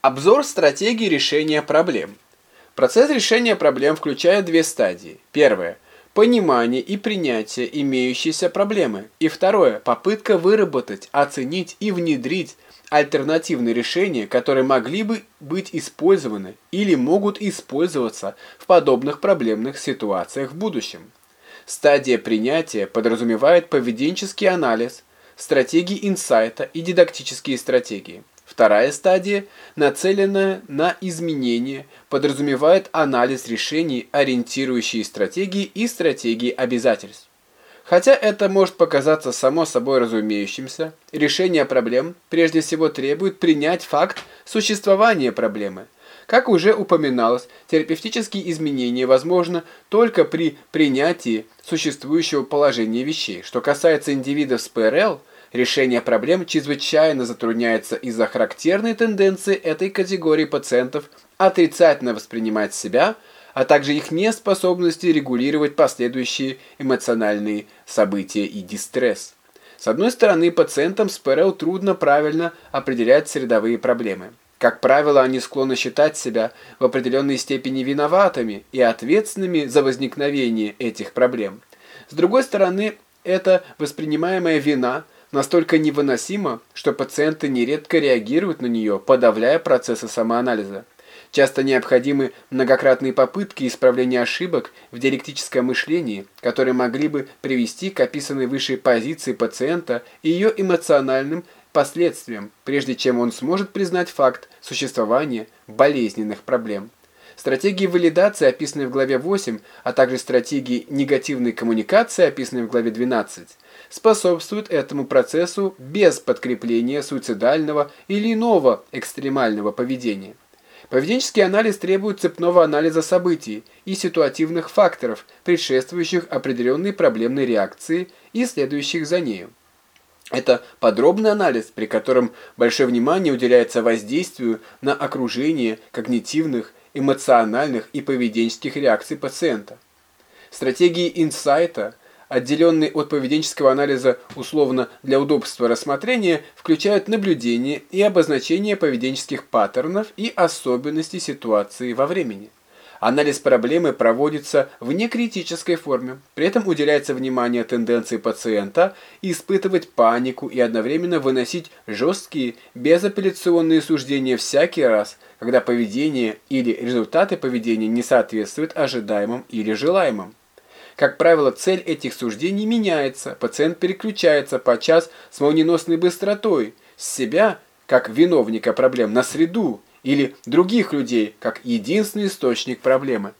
Обзор стратегии решения проблем. Процесс решения проблем включает две стадии. Первое – понимание и принятие имеющейся проблемы. И второе – попытка выработать, оценить и внедрить альтернативные решения, которые могли бы быть использованы или могут использоваться в подобных проблемных ситуациях в будущем. Стадия принятия подразумевает поведенческий анализ, стратегии инсайта и дидактические стратегии. Вторая стадия, нацеленная на изменение, подразумевает анализ решений, ориентирующие стратегии и стратегии обязательств. Хотя это может показаться само собой разумеющимся, решение проблем прежде всего требует принять факт существования проблемы. Как уже упоминалось, терапевтические изменения возможны только при принятии существующего положения вещей. Что касается индивидов с ПРЛ, решение проблем чрезвычайно затрудняется из-за характерной тенденции этой категории пациентов отрицательно воспринимать себя – а также их неспособности регулировать последующие эмоциональные события и дистресс. С одной стороны, пациентам с ПРЛ трудно правильно определять средовые проблемы. Как правило, они склонны считать себя в определенной степени виноватыми и ответственными за возникновение этих проблем. С другой стороны, эта воспринимаемая вина настолько невыносима, что пациенты нередко реагируют на нее, подавляя процессы самоанализа. Часто необходимы многократные попытки исправления ошибок в диалектическом мышлении, которые могли бы привести к описанной выше позиции пациента и ее эмоциональным последствиям, прежде чем он сможет признать факт существования болезненных проблем. Стратегии валидации, описанные в главе 8, а также стратегии негативной коммуникации, описанные в главе 12, способствуют этому процессу без подкрепления суицидального или иного экстремального поведения. Поведенческий анализ требует цепного анализа событий и ситуативных факторов, предшествующих определенной проблемной реакции и следующих за нею. Это подробный анализ, при котором большое внимание уделяется воздействию на окружение когнитивных, эмоциональных и поведенческих реакций пациента. Стратегии инсайта – отделенные от поведенческого анализа условно для удобства рассмотрения, включают наблюдение и обозначение поведенческих паттернов и особенностей ситуации во времени. Анализ проблемы проводится в некритической форме, при этом уделяется внимание тенденции пациента испытывать панику и одновременно выносить жесткие, безапелляционные суждения всякий раз, когда поведение или результаты поведения не соответствуют ожидаемым или желаемым. Как правило, цель этих суждений меняется, пациент переключается подчас с молниеносной быстротой с себя, как виновника проблем, на среду или других людей, как единственный источник проблемы.